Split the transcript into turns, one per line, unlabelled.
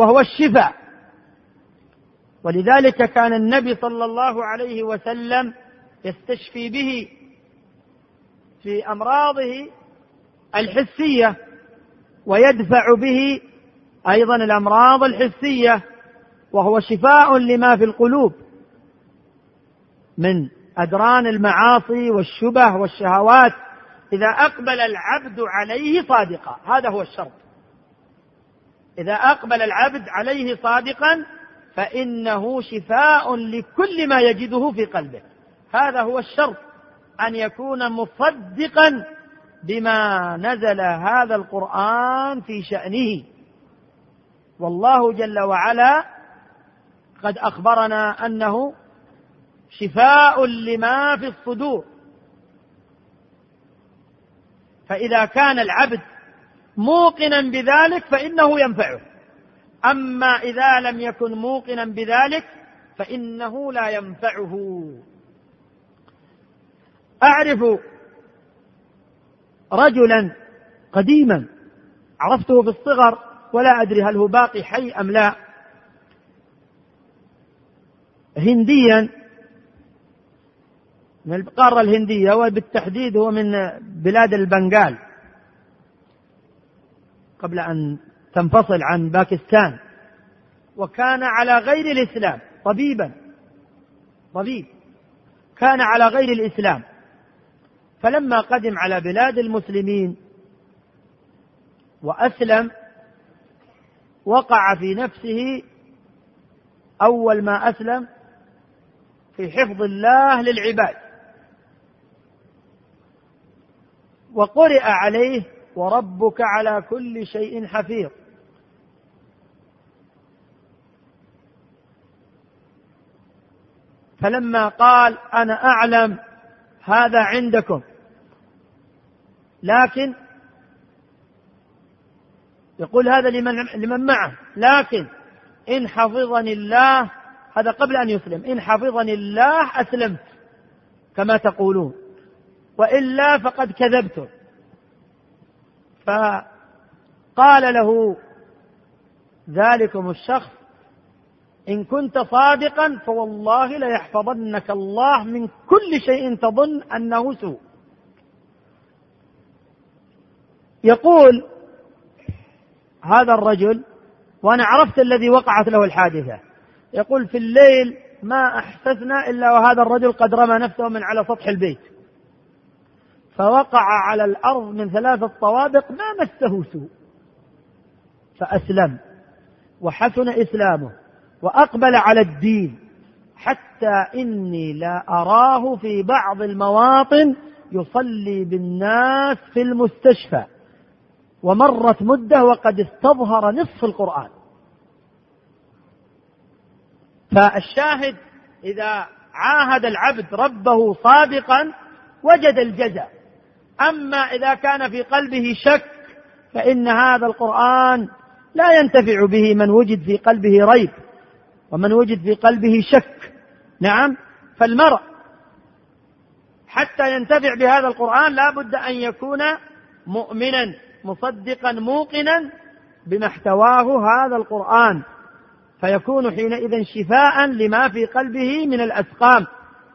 وهو الشفاء. ولذلك كان النبي صلى الله عليه وسلم يستشفي به في أمراضه الحسية ويدفع به أيضا الأمراض الحسية وهو شفاء لما في القلوب. من أدران المعاصي والشبه والشهوات إذا أقبل العبد عليه صادقا. هذا هو الشرط. إذا أقبل العبد عليه صادقا فإنه شفاء لكل ما يجده في قلبه. هذا هو الشرط أن يكون مصدقا بما نزل هذا القرآن في شأنه. والله جل وعلا قد أخبرنا أنه شفاء لما في الصدور. فإذا كان العبد موقنا بذلك فإنه ينفعه. أما إذا لم يكن موقنا بذلك فإنه لا ينفعه. أعرف رجلا قديما عرفته في الصغر ولا أدري هل هو باقي حي أم لا هنديا. من القارة الهندية وبالتحديد هو من بلاد البنغال. قبل أن تنفصل عن باكستان وكان على غير الإسلام طبيبا طبيب كان على غير الإسلام. فلما قدم على بلاد المسلمين وأسلم وقع في نفسه أول ما أسلم في حفظ الله للعباد. وقرئ عليه وربك على كل شيء حفيظ. فلما قال أنا أعلم هذا عندكم لكن يقول هذا لمن لمن معه لكن إن حفظني الله هذا قبل أن يسلم إن حفظني الله أسلمت كما تقولون وإلا فقد كذبتم فقال له ذلكم الشخص إن كنت صادقا فوالله ليحفظنك الله من كل شيء تظن أنه سوء. يقول هذا الرجل وأنا عرفت الذي وقعت له الحادثة. يقول في الليل ما أحسسنا إلا وهذا الرجل قد رمى نفسه من على سطح البيت. فوقع على الأرض من ثلاثة طوابق ما مسه سوء. فأسلم وحسن إسلامه وأقبل على الدين حتى إني لا أراه في بعض المواطن يصلي بالناس في المستشفى. ومرت مدة وقد استظهر نصف القرآن. فالشاهد إذا عاهد العبد ربه صادقا وجد الجزاء. أما إذا كان في قلبه شك فإن هذا القرآن لا ينتفع به من وجد في قلبه ريب ومن وجد في قلبه شك. نعم؟ فالمرء حتى ينتفع بهذا القرآن لا بد أن يكون مؤمنا مصدقا موقنا بما احتواه هذا القرآن فيكون حينئذ شفاء لما في قلبه من الأسقام